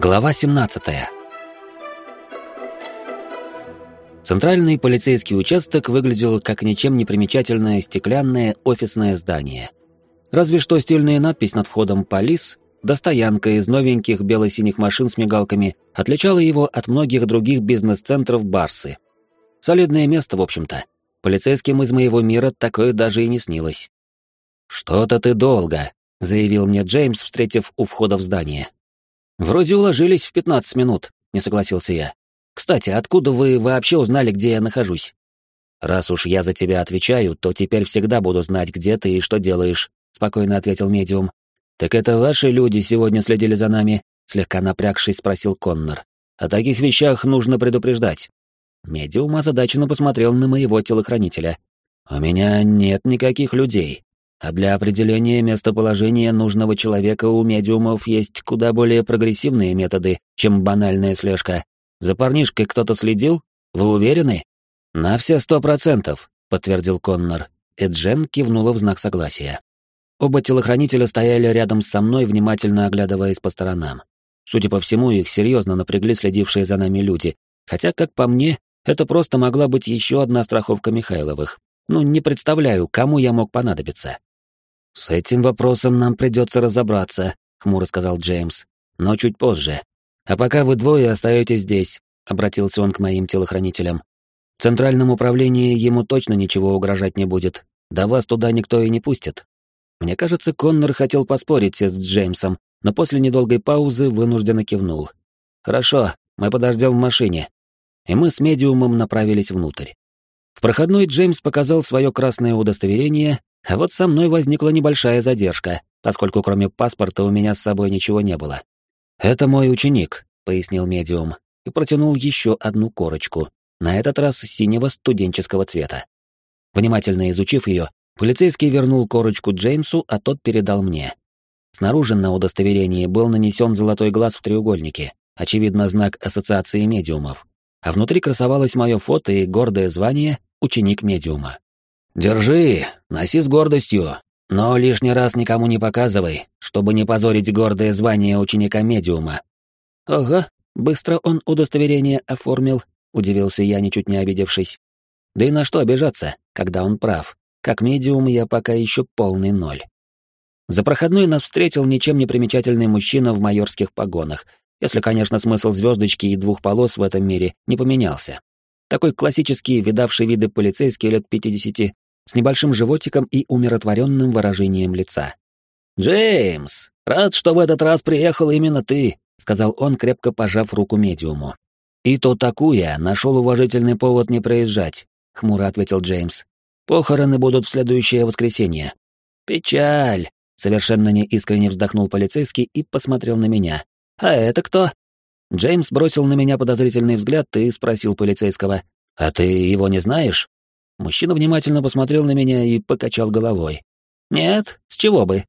Глава 17. Центральный полицейский участок выглядел как ничем не примечательное стеклянное офисное здание. Разве что стильная надпись над входом «Полис» да стоянка из новеньких бело-синих машин с мигалками отличала его от многих других бизнес-центров Барсы. Солидное место, в общем-то. Полицейским из моего мира такое даже и не снилось. «Что-то ты долго», — заявил мне Джеймс, встретив у входа в здание. «Вроде уложились в 15 минут», — не согласился я. «Кстати, откуда вы вообще узнали, где я нахожусь?» «Раз уж я за тебя отвечаю, то теперь всегда буду знать, где ты и что делаешь», — спокойно ответил медиум. «Так это ваши люди сегодня следили за нами?» — слегка напрягшись спросил Коннор. «О таких вещах нужно предупреждать». Медиум озадаченно посмотрел на моего телохранителя. «У меня нет никаких людей. А для определения местоположения нужного человека у медиумов есть куда более прогрессивные методы, чем банальная слежка. За парнишкой кто-то следил? Вы уверены? На все сто процентов, подтвердил Коннор, и Джем кивнула в знак согласия. Оба телохранителя стояли рядом со мной, внимательно оглядываясь по сторонам. Судя по всему, их серьезно напрягли следившие за нами люди, хотя, как по мне, это просто могла быть еще одна страховка Михайловых. Ну, не представляю, кому я мог понадобиться. «С этим вопросом нам придется разобраться», — хмуро сказал Джеймс. «Но чуть позже. А пока вы двое остаетесь здесь», — обратился он к моим телохранителям. «В центральном управлении ему точно ничего угрожать не будет. Да вас туда никто и не пустит». Мне кажется, Коннор хотел поспорить с Джеймсом, но после недолгой паузы вынужденно кивнул. «Хорошо, мы подождем в машине». И мы с медиумом направились внутрь. В проходной Джеймс показал свое красное удостоверение а вот со мной возникла небольшая задержка, поскольку кроме паспорта у меня с собой ничего не было. «Это мой ученик», — пояснил медиум, и протянул еще одну корочку, на этот раз синего студенческого цвета. Внимательно изучив ее, полицейский вернул корочку Джеймсу, а тот передал мне. Снаружи на удостоверении был нанесен золотой глаз в треугольнике, очевидно, знак ассоциации медиумов, а внутри красовалось мое фото и гордое звание «Ученик медиума». «Держи, носи с гордостью, но лишний раз никому не показывай, чтобы не позорить гордое звание ученика-медиума». «Ого, быстро он удостоверение оформил», — удивился я, ничуть не обидевшись. «Да и на что обижаться, когда он прав? Как медиум я пока еще полный ноль». За проходной нас встретил ничем не примечательный мужчина в майорских погонах, если, конечно, смысл звездочки и двух полос в этом мире не поменялся. Такой классический, видавший виды полицейский лет пятидесяти, с небольшим животиком и умиротворенным выражением лица. «Джеймс, рад, что в этот раз приехал именно ты», — сказал он, крепко пожав руку медиуму. «И то такую нашел уважительный повод не проезжать», — хмуро ответил Джеймс. «Похороны будут в следующее воскресенье». «Печаль», — совершенно неискренне вздохнул полицейский и посмотрел на меня. «А это кто?» Джеймс бросил на меня подозрительный взгляд и спросил полицейского. «А ты его не знаешь?» Мужчина внимательно посмотрел на меня и покачал головой. «Нет, с чего бы?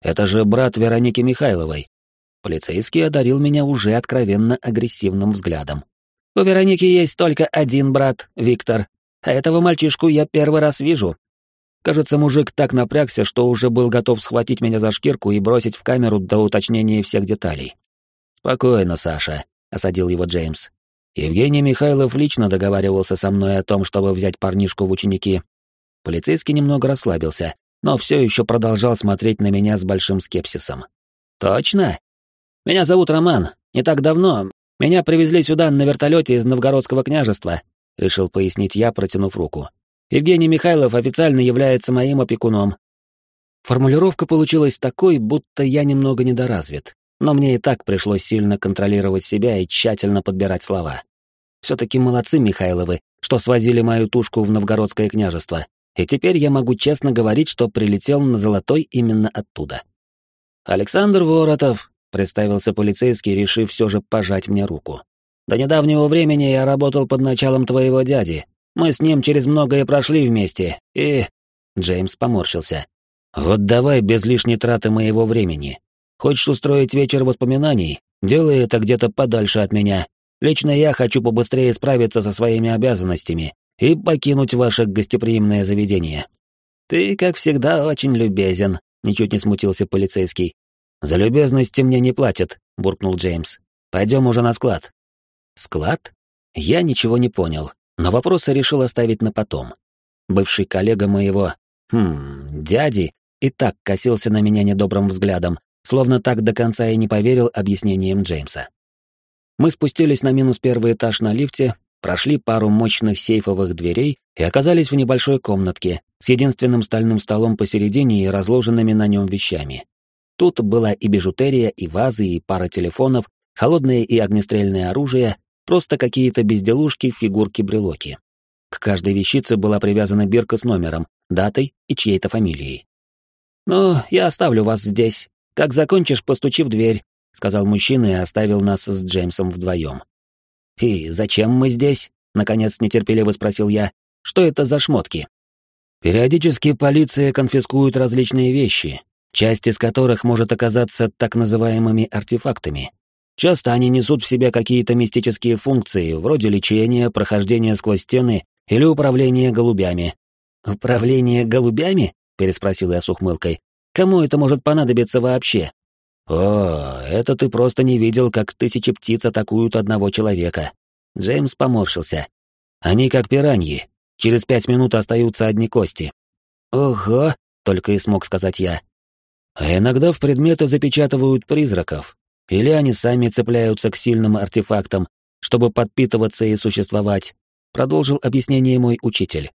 Это же брат Вероники Михайловой». Полицейский одарил меня уже откровенно агрессивным взглядом. «У Вероники есть только один брат, Виктор, а этого мальчишку я первый раз вижу». Кажется, мужик так напрягся, что уже был готов схватить меня за шкирку и бросить в камеру до уточнения всех деталей. «Спокойно, Саша», — осадил его Джеймс. Евгений Михайлов лично договаривался со мной о том, чтобы взять парнишку в ученики. Полицейский немного расслабился, но все еще продолжал смотреть на меня с большим скепсисом. «Точно? Меня зовут Роман. Не так давно. Меня привезли сюда на вертолете из Новгородского княжества», — решил пояснить я, протянув руку. «Евгений Михайлов официально является моим опекуном». Формулировка получилась такой, будто я немного недоразвит но мне и так пришлось сильно контролировать себя и тщательно подбирать слова. Все-таки молодцы Михайловы, что свозили мою тушку в Новгородское княжество, и теперь я могу честно говорить, что прилетел на Золотой именно оттуда. «Александр Воротов», — представился полицейский, решив все же пожать мне руку. «До недавнего времени я работал под началом твоего дяди. Мы с ним через многое прошли вместе, и...» Джеймс поморщился. «Вот давай без лишней траты моего времени. Хочешь устроить вечер воспоминаний? Делай это где-то подальше от меня. Лично я хочу побыстрее справиться со своими обязанностями и покинуть ваше гостеприимное заведение». «Ты, как всегда, очень любезен», — ничуть не смутился полицейский. «За любезности мне не платят», — буркнул Джеймс. Пойдем уже на склад». «Склад?» Я ничего не понял, но вопросы решил оставить на потом. Бывший коллега моего, хм, дяди, и так косился на меня недобрым взглядом, словно так до конца и не поверил объяснениям Джеймса. Мы спустились на минус первый этаж на лифте, прошли пару мощных сейфовых дверей и оказались в небольшой комнатке с единственным стальным столом посередине и разложенными на нем вещами. Тут была и бижутерия, и вазы, и пара телефонов, холодное и огнестрельное оружие, просто какие-то безделушки, фигурки-брелоки. К каждой вещице была привязана бирка с номером, датой и чьей-то фамилией. «Ну, я оставлю вас здесь. Как закончишь, постучи в дверь», — сказал мужчина и оставил нас с Джеймсом вдвоем. «И зачем мы здесь?» — наконец нетерпеливо спросил я. «Что это за шмотки?» «Периодически полиция конфискует различные вещи, часть из которых может оказаться так называемыми артефактами. Часто они несут в себе какие-то мистические функции, вроде лечения, прохождения сквозь стены или управления голубями». «Управление голубями?» — переспросил я с ухмылкой. «Кому это может понадобиться вообще?» «О, это ты просто не видел, как тысячи птиц атакуют одного человека». Джеймс поморщился. «Они как пираньи. Через пять минут остаются одни кости». «Ого!» — только и смог сказать я. «А иногда в предметы запечатывают призраков. Или они сами цепляются к сильным артефактам, чтобы подпитываться и существовать», — продолжил объяснение мой учитель.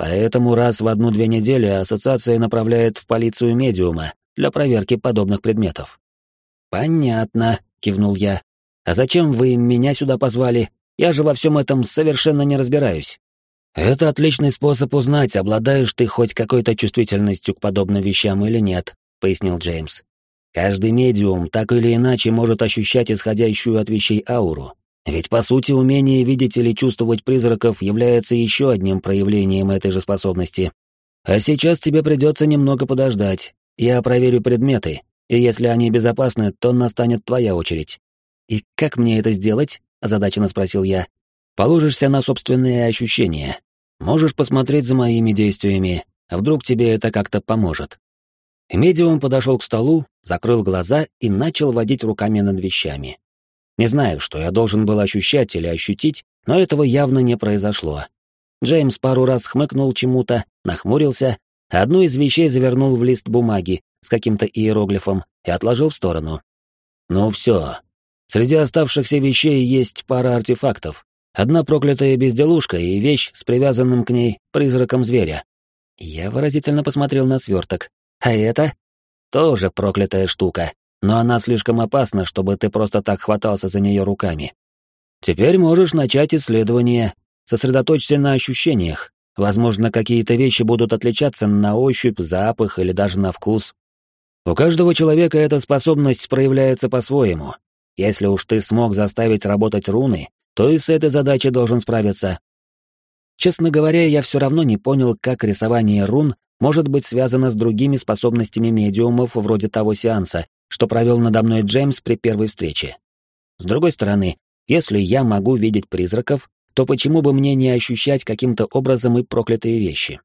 «Поэтому раз в одну-две недели ассоциация направляет в полицию медиума для проверки подобных предметов. «Понятно», — кивнул я. «А зачем вы меня сюда позвали? Я же во всем этом совершенно не разбираюсь». «Это отличный способ узнать, обладаешь ты хоть какой-то чувствительностью к подобным вещам или нет», — пояснил Джеймс. «Каждый медиум так или иначе может ощущать исходящую от вещей ауру. Ведь, по сути, умение видеть или чувствовать призраков является еще одним проявлением этой же способности. А сейчас тебе придется немного подождать. Я проверю предметы, и если они безопасны, то настанет твоя очередь. И как мне это сделать? озадаченно спросил я. Положишься на собственные ощущения. Можешь посмотреть за моими действиями, вдруг тебе это как-то поможет. медиум подошел к столу, закрыл глаза и начал водить руками над вещами. Не знаю, что я должен был ощущать или ощутить, но этого явно не произошло. Джеймс пару раз хмыкнул чему-то, нахмурился, а одну из вещей завернул в лист бумаги, с каким-то иероглифом и отложил в сторону. Ну все. Среди оставшихся вещей есть пара артефактов. Одна проклятая безделушка и вещь с привязанным к ней призраком зверя. Я выразительно посмотрел на сверток. А это? Тоже проклятая штука, но она слишком опасна, чтобы ты просто так хватался за нее руками. Теперь можешь начать исследование. Сосредоточься на ощущениях. Возможно, какие-то вещи будут отличаться на ощупь, запах или даже на вкус. У каждого человека эта способность проявляется по-своему. Если уж ты смог заставить работать руны, то и с этой задачей должен справиться. Честно говоря, я все равно не понял, как рисование рун может быть связано с другими способностями медиумов вроде того сеанса, что провел надо мной Джеймс при первой встрече. С другой стороны, если я могу видеть призраков, то почему бы мне не ощущать каким-то образом и проклятые вещи?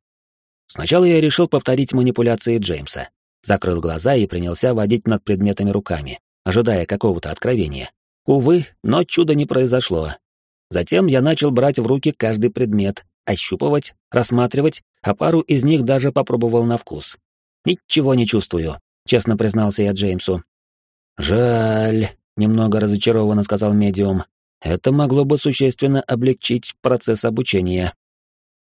Сначала я решил повторить манипуляции Джеймса закрыл глаза и принялся водить над предметами руками, ожидая какого-то откровения. Увы, но чуда не произошло. Затем я начал брать в руки каждый предмет, ощупывать, рассматривать, а пару из них даже попробовал на вкус. «Ничего не чувствую», — честно признался я Джеймсу. «Жаль», — немного разочарованно сказал медиум. «Это могло бы существенно облегчить процесс обучения».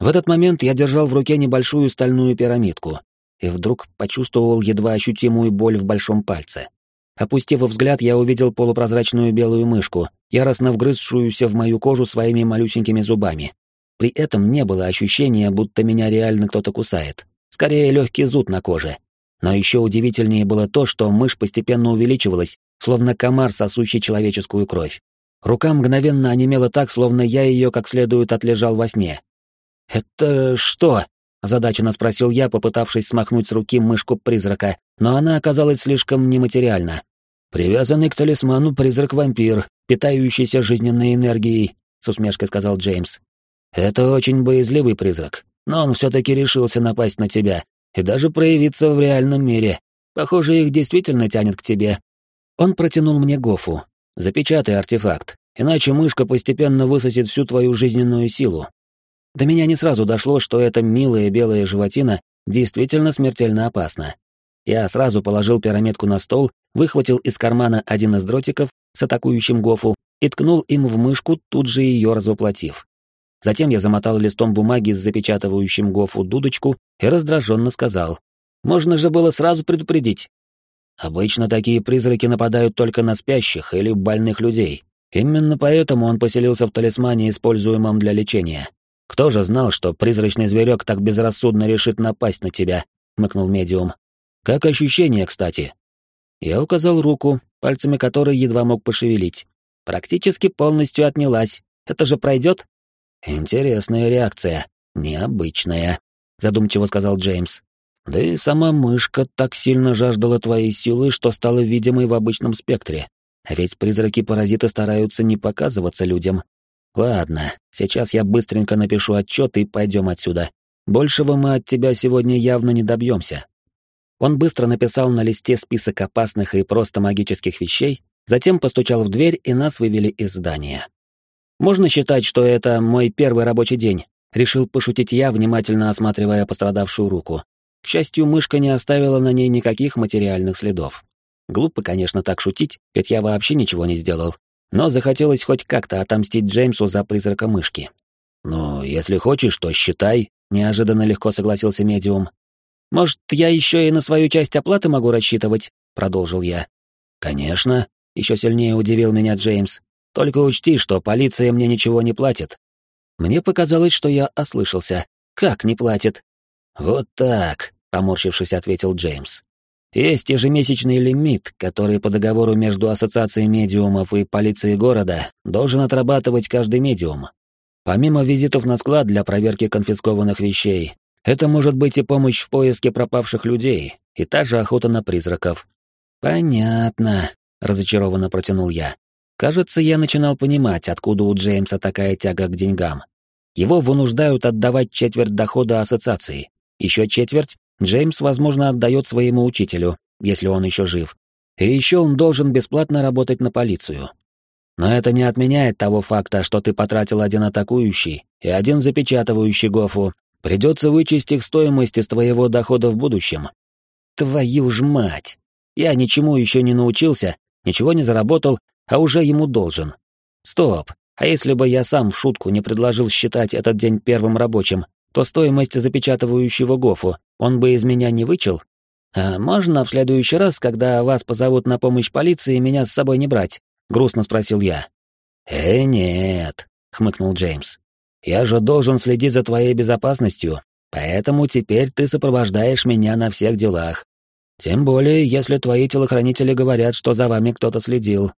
В этот момент я держал в руке небольшую стальную пирамидку, и вдруг почувствовал едва ощутимую боль в большом пальце. Опустив взгляд, я увидел полупрозрачную белую мышку, яростно вгрызшуюся в мою кожу своими малюсенькими зубами. При этом не было ощущения, будто меня реально кто-то кусает. Скорее, легкий зуд на коже. Но еще удивительнее было то, что мышь постепенно увеличивалась, словно комар, сосущий человеческую кровь. Рука мгновенно онемела так, словно я ее как следует отлежал во сне. «Это что?» озадаченно спросил я, попытавшись смахнуть с руки мышку призрака, но она оказалась слишком нематериальна. «Привязанный к талисману призрак-вампир, питающийся жизненной энергией», — с усмешкой сказал Джеймс. «Это очень боязливый призрак, но он все-таки решился напасть на тебя и даже проявиться в реальном мире. Похоже, их действительно тянет к тебе». Он протянул мне гофу. Запечатай артефакт, иначе мышка постепенно высосет всю твою жизненную силу. До меня не сразу дошло, что эта милая белая животина действительно смертельно опасна. Я сразу положил пирамидку на стол, выхватил из кармана один из дротиков с атакующим гофу и ткнул им в мышку, тут же ее развоплотив. Затем я замотал листом бумаги с запечатывающим гофу дудочку и раздраженно сказал. «Можно же было сразу предупредить». Обычно такие призраки нападают только на спящих или больных людей. Именно поэтому он поселился в талисмане, используемом для лечения. Кто же знал, что призрачный зверек так безрассудно решит напасть на тебя? хмыкнул медиум. Как ощущение, кстати? Я указал руку, пальцами которой едва мог пошевелить. Практически полностью отнялась. Это же пройдет? Интересная реакция. Необычная, задумчиво сказал Джеймс. Да и сама мышка так сильно жаждала твоей силы, что стала видимой в обычном спектре. А ведь призраки-паразиты стараются не показываться людям. Ладно, сейчас я быстренько напишу отчет и пойдем отсюда. Большего мы от тебя сегодня явно не добьемся. Он быстро написал на листе список опасных и просто магических вещей, затем постучал в дверь, и нас вывели из здания. Можно считать, что это мой первый рабочий день, решил пошутить я, внимательно осматривая пострадавшую руку. К счастью, мышка не оставила на ней никаких материальных следов. Глупо, конечно, так шутить, ведь я вообще ничего не сделал. Но захотелось хоть как-то отомстить Джеймсу за призрака мышки. «Ну, если хочешь, то считай», — неожиданно легко согласился медиум. «Может, я еще и на свою часть оплаты могу рассчитывать?» — продолжил я. «Конечно», — еще сильнее удивил меня Джеймс. Только учти, что полиция мне ничего не платит. Мне показалось, что я ослышался. Как не платит? Вот так, поморщившись, ответил Джеймс. Есть ежемесячный лимит, который по договору между Ассоциацией медиумов и полицией города должен отрабатывать каждый медиум. Помимо визитов на склад для проверки конфискованных вещей, это может быть и помощь в поиске пропавших людей, и та же охота на призраков. Понятно, разочарованно протянул я. Кажется, я начинал понимать, откуда у Джеймса такая тяга к деньгам. Его вынуждают отдавать четверть дохода ассоциации. Еще четверть Джеймс, возможно, отдает своему учителю, если он еще жив. И еще он должен бесплатно работать на полицию. Но это не отменяет того факта, что ты потратил один атакующий и один запечатывающий гофу. Придется вычесть их стоимость из твоего дохода в будущем. Твою ж мать! Я ничему еще не научился, ничего не заработал, а уже ему должен. Стоп, а если бы я сам в шутку не предложил считать этот день первым рабочим, то стоимость запечатывающего гофу он бы из меня не вычел? А можно в следующий раз, когда вас позовут на помощь полиции, меня с собой не брать? Грустно спросил я. Э, нет, хмыкнул Джеймс. Я же должен следить за твоей безопасностью, поэтому теперь ты сопровождаешь меня на всех делах. Тем более, если твои телохранители говорят, что за вами кто-то следил,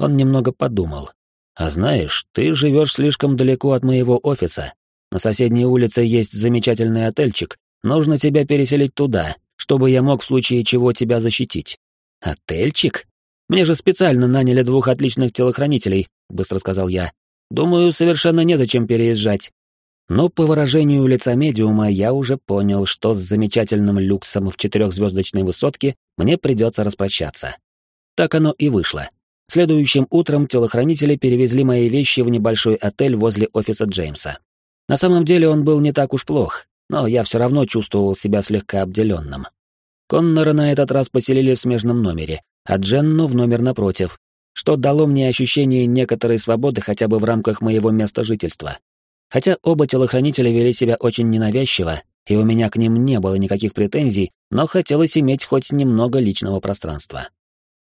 он немного подумал. «А знаешь, ты живешь слишком далеко от моего офиса. На соседней улице есть замечательный отельчик. Нужно тебя переселить туда, чтобы я мог в случае чего тебя защитить». «Отельчик? Мне же специально наняли двух отличных телохранителей», — быстро сказал я. «Думаю, совершенно незачем переезжать». Но по выражению лица медиума я уже понял, что с замечательным люксом в четырехзвездочной высотке мне придется распрощаться. Так оно и вышло. Следующим утром телохранители перевезли мои вещи в небольшой отель возле офиса Джеймса. На самом деле он был не так уж плох, но я все равно чувствовал себя слегка обделенным. Коннора на этот раз поселили в смежном номере, а Дженну в номер напротив, что дало мне ощущение некоторой свободы хотя бы в рамках моего места жительства. Хотя оба телохранителя вели себя очень ненавязчиво, и у меня к ним не было никаких претензий, но хотелось иметь хоть немного личного пространства.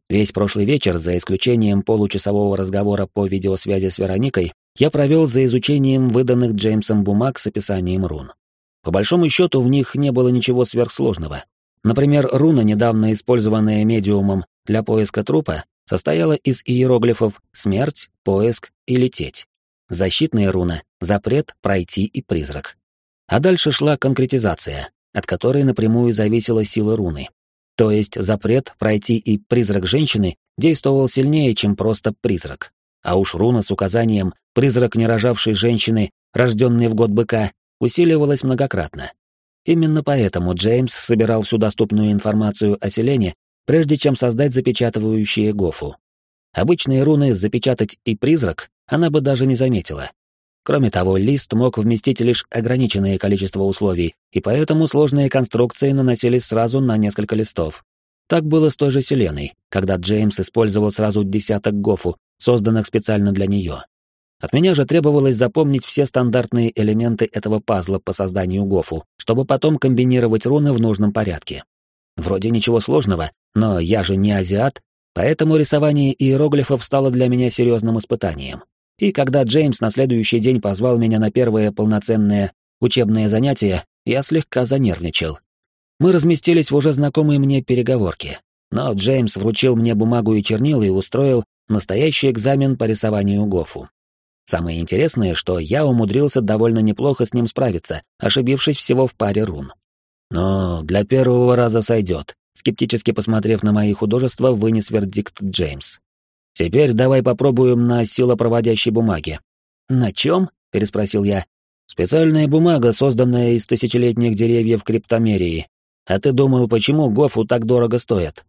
Весь прошлый вечер, за исключением получасового разговора по видеосвязи с Вероникой, я провел за изучением выданных Джеймсом бумаг с описанием рун. По большому счету, в них не было ничего сверхсложного. Например, руна, недавно использованная медиумом для поиска трупа, состояла из иероглифов «смерть», «поиск» и «лететь». Защитная руна — запрет, пройти и призрак. А дальше шла конкретизация, от которой напрямую зависела сила руны. То есть запрет пройти и призрак женщины действовал сильнее, чем просто призрак. А уж руна с указанием «призрак нерожавшей женщины, рожденной в год быка» усиливалась многократно. Именно поэтому Джеймс собирал всю доступную информацию о селении, прежде чем создать запечатывающие гофу. Обычные руны «запечатать» и «призрак» она бы даже не заметила. Кроме того, лист мог вместить лишь ограниченное количество условий, и поэтому сложные конструкции наносились сразу на несколько листов. Так было с той же Селеной, когда Джеймс использовал сразу десяток гофу, созданных специально для нее. От меня же требовалось запомнить все стандартные элементы этого пазла по созданию гофу, чтобы потом комбинировать руны в нужном порядке. Вроде ничего сложного, но я же не азиат, поэтому рисование иероглифов стало для меня серьезным испытанием. И когда Джеймс на следующий день позвал меня на первое полноценное учебное занятие, я слегка занервничал. Мы разместились в уже знакомой мне переговорке, но Джеймс вручил мне бумагу и чернила и устроил настоящий экзамен по рисованию Гофу. Самое интересное, что я умудрился довольно неплохо с ним справиться, ошибившись всего в паре рун. Но для первого раза сойдет, скептически посмотрев на мои художества, вынес вердикт Джеймс. Теперь давай попробуем на силопроводящей бумаге. На чем? переспросил я. Специальная бумага, созданная из тысячелетних деревьев криптомерии. А ты думал, почему Гофу так дорого стоит?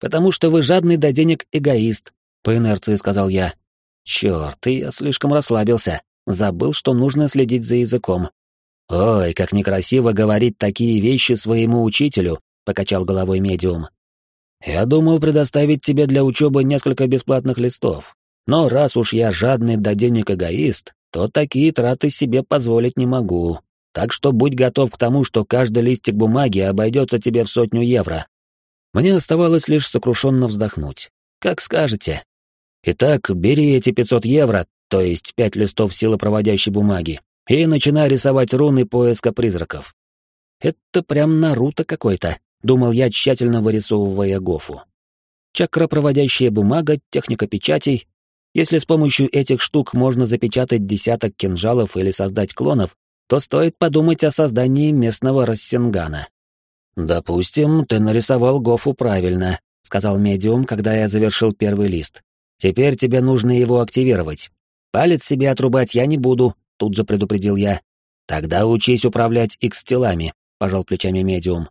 Потому что вы жадный до денег эгоист, по инерции сказал я. Черт, я слишком расслабился. Забыл, что нужно следить за языком. Ой, как некрасиво говорить такие вещи своему учителю, покачал головой медиум. Я думал предоставить тебе для учебы несколько бесплатных листов. Но раз уж я жадный до денег эгоист, то такие траты себе позволить не могу. Так что будь готов к тому, что каждый листик бумаги обойдется тебе в сотню евро. Мне оставалось лишь сокрушенно вздохнуть. Как скажете. Итак, бери эти 500 евро, то есть пять листов силопроводящей бумаги, и начинай рисовать руны поиска призраков. Это прям Наруто какой-то, думал я, тщательно вырисовывая Гофу. Чакропроводящая бумага, техника печатей. Если с помощью этих штук можно запечатать десяток кинжалов или создать клонов, то стоит подумать о создании местного рассенгана. «Допустим, ты нарисовал Гофу правильно», — сказал медиум, когда я завершил первый лист. Теперь тебе нужно его активировать. Палец себе отрубать я не буду, тут же предупредил я. Тогда учись управлять X-телами, пожал плечами медиум.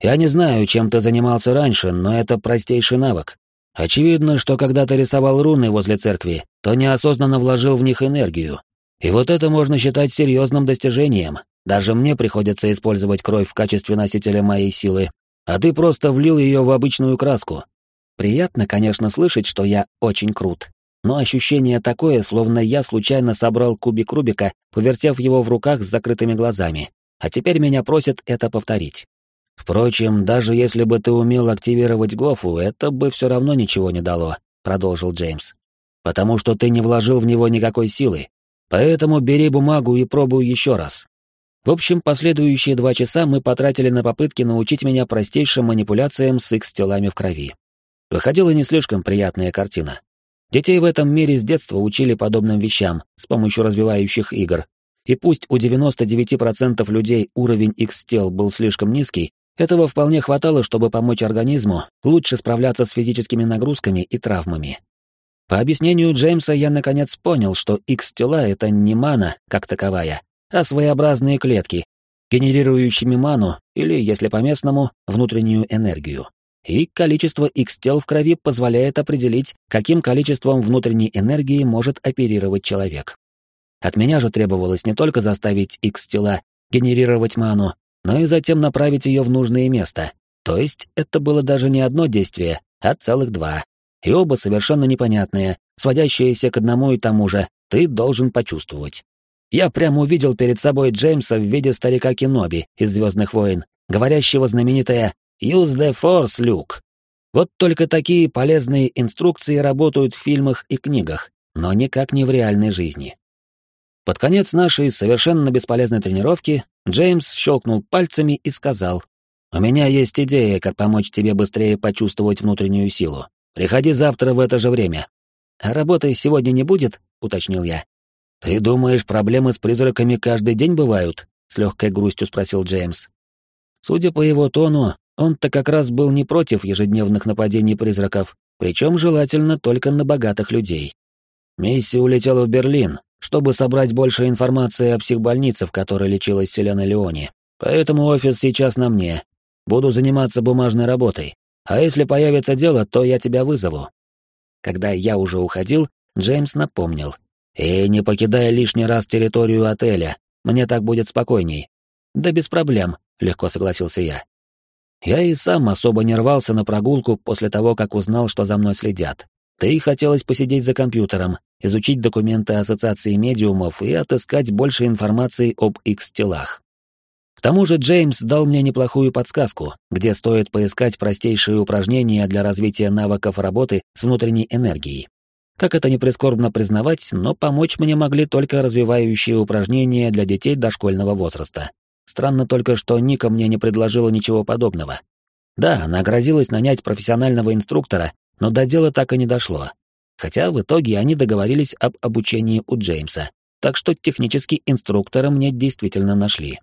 Я не знаю, чем ты занимался раньше, но это простейший навык. Очевидно, что когда ты рисовал руны возле церкви, то неосознанно вложил в них энергию. И вот это можно считать серьезным достижением. Даже мне приходится использовать кровь в качестве носителя моей силы, а ты просто влил ее в обычную краску. Приятно, конечно, слышать, что я очень крут. Но ощущение такое, словно я случайно собрал кубик Рубика, повертев его в руках с закрытыми глазами. А теперь меня просят это повторить. Впрочем, даже если бы ты умел активировать Гофу, это бы все равно ничего не дало, продолжил Джеймс. Потому что ты не вложил в него никакой силы. Поэтому бери бумагу и пробуй еще раз. В общем, последующие два часа мы потратили на попытки научить меня простейшим манипуляциям с X-телами в крови. Выходила не слишком приятная картина. Детей в этом мире с детства учили подобным вещам с помощью развивающих игр. И пусть у 99% людей уровень X-тел был слишком низкий, этого вполне хватало, чтобы помочь организму лучше справляться с физическими нагрузками и травмами. По объяснению Джеймса я наконец понял, что X-тела — это не мана как таковая, а своеобразные клетки, генерирующими ману или, если по-местному, внутреннюю энергию и количество X-тел в крови позволяет определить, каким количеством внутренней энергии может оперировать человек. От меня же требовалось не только заставить X-тела генерировать ману, но и затем направить ее в нужное место. То есть это было даже не одно действие, а целых два. И оба совершенно непонятные, сводящиеся к одному и тому же «ты должен почувствовать». Я прямо увидел перед собой Джеймса в виде старика Киноби из «Звездных войн», говорящего знаменитое Use the force, Люк. Вот только такие полезные инструкции работают в фильмах и книгах, но никак не в реальной жизни. Под конец нашей совершенно бесполезной тренировки Джеймс щелкнул пальцами и сказал, «У меня есть идея, как помочь тебе быстрее почувствовать внутреннюю силу. Приходи завтра в это же время». «А работы сегодня не будет?» — уточнил я. «Ты думаешь, проблемы с призраками каждый день бывают?» — с легкой грустью спросил Джеймс. Судя по его тону, он-то как раз был не против ежедневных нападений призраков, причем желательно только на богатых людей. Миссия улетела в Берлин, чтобы собрать больше информации о психбольнице, в которой лечилась Селена Леони. Поэтому офис сейчас на мне. Буду заниматься бумажной работой. А если появится дело, то я тебя вызову. Когда я уже уходил, Джеймс напомнил. «И не покидай лишний раз территорию отеля, мне так будет спокойней». «Да без проблем», — легко согласился я. Я и сам особо не рвался на прогулку после того, как узнал, что за мной следят. Да и хотелось посидеть за компьютером, изучить документы Ассоциации медиумов и отыскать больше информации об X-телах. К тому же Джеймс дал мне неплохую подсказку, где стоит поискать простейшие упражнения для развития навыков работы с внутренней энергией. Как это не прискорбно признавать, но помочь мне могли только развивающие упражнения для детей дошкольного возраста. Странно только, что Ника мне не предложила ничего подобного. Да, она грозилась нанять профессионального инструктора, но до дела так и не дошло. Хотя в итоге они договорились об обучении у Джеймса, так что технический инструктора мне действительно нашли.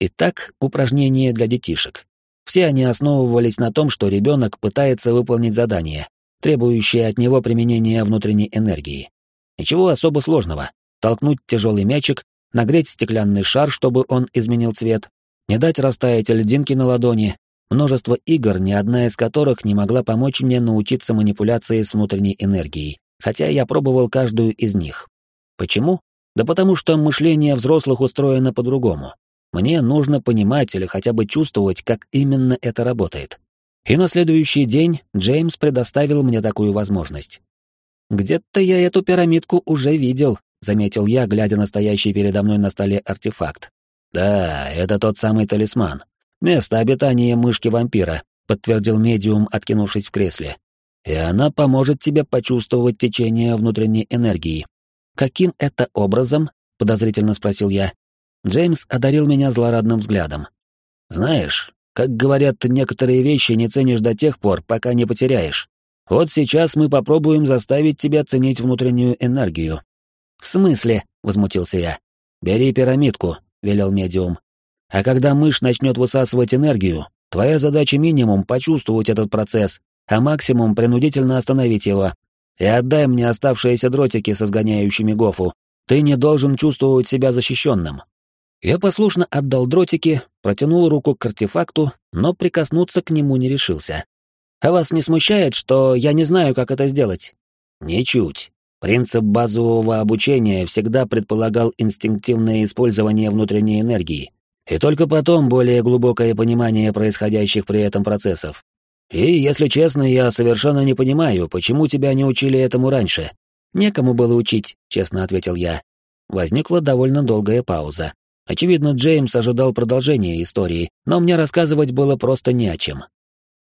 Итак, упражнения для детишек. Все они основывались на том, что ребенок пытается выполнить задание, требующее от него применения внутренней энергии. Ничего особо сложного. Толкнуть тяжелый мячик, нагреть стеклянный шар, чтобы он изменил цвет, не дать растаять льдинки на ладони, множество игр, ни одна из которых не могла помочь мне научиться манипуляции с внутренней энергией, хотя я пробовал каждую из них. Почему? Да потому что мышление взрослых устроено по-другому. Мне нужно понимать или хотя бы чувствовать, как именно это работает. И на следующий день Джеймс предоставил мне такую возможность. «Где-то я эту пирамидку уже видел», — заметил я, глядя на стоящий передо мной на столе артефакт. «Да, это тот самый талисман. Место обитания мышки-вампира», — подтвердил медиум, откинувшись в кресле. «И она поможет тебе почувствовать течение внутренней энергии». «Каким это образом?» — подозрительно спросил я. Джеймс одарил меня злорадным взглядом. «Знаешь, как говорят, некоторые вещи не ценишь до тех пор, пока не потеряешь. Вот сейчас мы попробуем заставить тебя ценить внутреннюю энергию». «В смысле?» — возмутился я. «Бери пирамидку», — велел медиум. «А когда мышь начнет высасывать энергию, твоя задача минимум почувствовать этот процесс, а максимум принудительно остановить его. И отдай мне оставшиеся дротики со сгоняющими гофу. Ты не должен чувствовать себя защищенным. Я послушно отдал дротики, протянул руку к артефакту, но прикоснуться к нему не решился. «А вас не смущает, что я не знаю, как это сделать?» «Ничуть. Принцип базового обучения всегда предполагал инстинктивное использование внутренней энергии, и только потом более глубокое понимание происходящих при этом процессов. И, если честно, я совершенно не понимаю, почему тебя не учили этому раньше. Некому было учить, честно ответил я. Возникла довольно долгая пауза. Очевидно, Джеймс ожидал продолжения истории, но мне рассказывать было просто не о чем.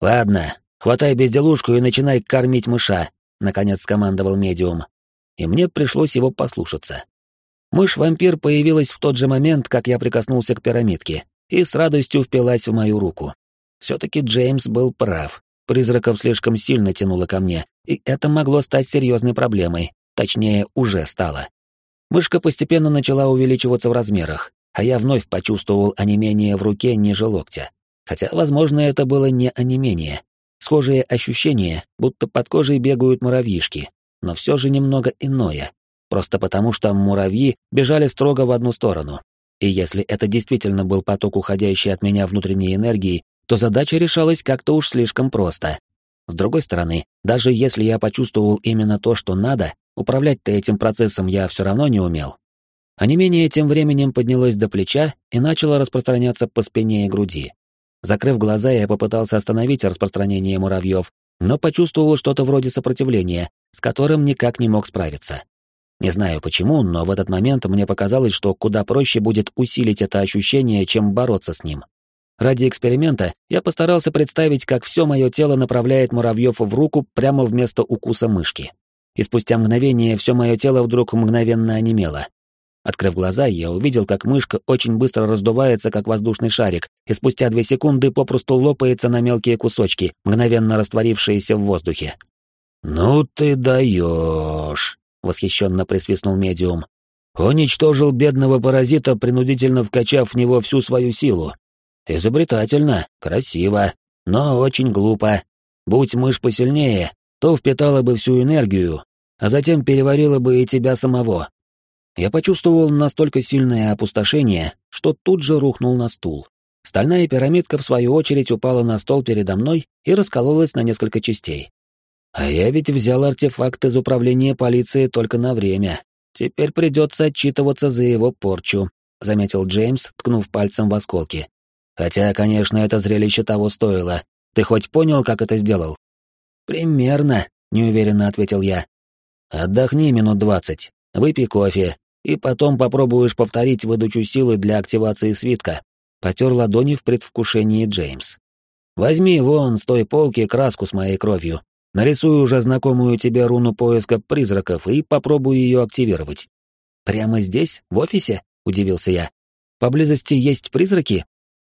«Ладно, хватай безделушку и начинай кормить мыша», — наконец скомандовал медиум. И мне пришлось его послушаться. Мышь-вампир появилась в тот же момент, как я прикоснулся к пирамидке, и с радостью впилась в мою руку. Все-таки Джеймс был прав. Призраков слишком сильно тянуло ко мне, и это могло стать серьезной проблемой, точнее, уже стало. Мышка постепенно начала увеличиваться в размерах, а я вновь почувствовал онемение в руке ниже локтя. Хотя, возможно, это было не онемение. Схожие ощущения, будто под кожей бегают муравьишки, но все же немного иное. Просто потому, что муравьи бежали строго в одну сторону. И если это действительно был поток уходящий от меня внутренней энергии, то задача решалась как-то уж слишком просто. С другой стороны, даже если я почувствовал именно то, что надо, управлять-то этим процессом я все равно не умел. А не менее тем временем поднялось до плеча и начало распространяться по спине и груди. Закрыв глаза, я попытался остановить распространение муравьев, но почувствовал что-то вроде сопротивления, с которым никак не мог справиться. Не знаю почему, но в этот момент мне показалось, что куда проще будет усилить это ощущение, чем бороться с ним. Ради эксперимента я постарался представить, как все мое тело направляет муравьев в руку прямо вместо укуса мышки. И спустя мгновение все мое тело вдруг мгновенно онемело, Открыв глаза, я увидел, как мышка очень быстро раздувается, как воздушный шарик, и спустя две секунды попросту лопается на мелкие кусочки, мгновенно растворившиеся в воздухе. «Ну ты даешь!» — восхищенно присвистнул медиум. «Уничтожил бедного паразита, принудительно вкачав в него всю свою силу. Изобретательно, красиво, но очень глупо. Будь мышь посильнее, то впитала бы всю энергию, а затем переварила бы и тебя самого, я почувствовал настолько сильное опустошение, что тут же рухнул на стул. Стальная пирамидка, в свою очередь, упала на стол передо мной и раскололась на несколько частей. А я ведь взял артефакт из управления полиции только на время. Теперь придется отчитываться за его порчу, заметил Джеймс, ткнув пальцем в осколки. Хотя, конечно, это зрелище того стоило. Ты хоть понял, как это сделал? Примерно, неуверенно ответил я. Отдохни минут двадцать, выпей кофе, и потом попробуешь повторить выдачу силы для активации свитка. Потер ладони в предвкушении Джеймс. Возьми вон с той полки краску с моей кровью. Нарисуй уже знакомую тебе руну поиска призраков и попробуй ее активировать. Прямо здесь, в офисе? Удивился я. Поблизости есть призраки?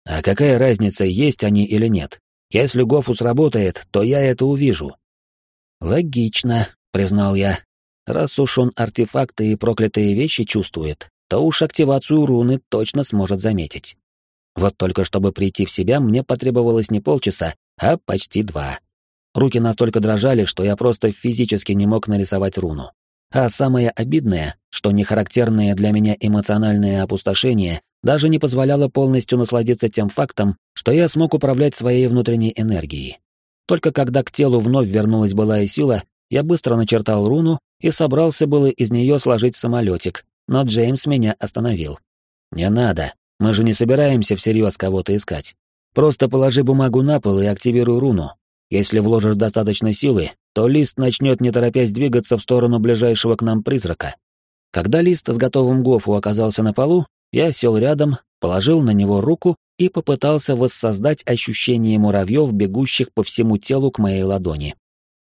А какая разница, есть они или нет? Если Гофус работает, то я это увижу. Логично, признал я. Раз уж он артефакты и проклятые вещи чувствует, то уж активацию руны точно сможет заметить. Вот только чтобы прийти в себя, мне потребовалось не полчаса, а почти два. Руки настолько дрожали, что я просто физически не мог нарисовать руну. А самое обидное, что нехарактерное для меня эмоциональное опустошение даже не позволяло полностью насладиться тем фактом, что я смог управлять своей внутренней энергией. Только когда к телу вновь вернулась былая сила, я быстро начертал руну и собрался было из нее сложить самолетик, но Джеймс меня остановил. «Не надо, мы же не собираемся всерьез кого-то искать. Просто положи бумагу на пол и активируй руну. Если вложишь достаточно силы, то лист начнет не торопясь двигаться в сторону ближайшего к нам призрака. Когда лист с готовым гофу оказался на полу, я сел рядом, положил на него руку и попытался воссоздать ощущение муравьев, бегущих по всему телу к моей ладони.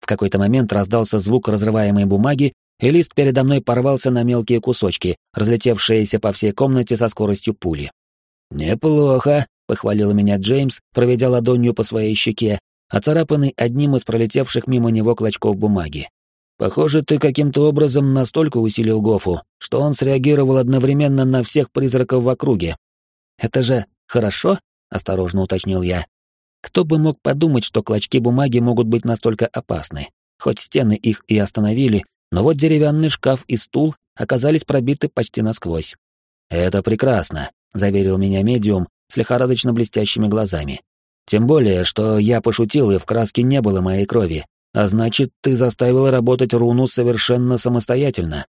В какой-то момент раздался звук разрываемой бумаги, и лист передо мной порвался на мелкие кусочки, разлетевшиеся по всей комнате со скоростью пули. «Неплохо», — похвалил меня Джеймс, проведя ладонью по своей щеке, оцарапанный одним из пролетевших мимо него клочков бумаги. «Похоже, ты каким-то образом настолько усилил Гофу, что он среагировал одновременно на всех призраков в округе». «Это же хорошо?» — осторожно уточнил я. «Кто бы мог подумать, что клочки бумаги могут быть настолько опасны? Хоть стены их и остановили, но вот деревянный шкаф и стул оказались пробиты почти насквозь. «Это прекрасно», — заверил меня медиум с лихорадочно блестящими глазами. «Тем более, что я пошутил, и в краске не было моей крови, а значит, ты заставил работать руну совершенно самостоятельно.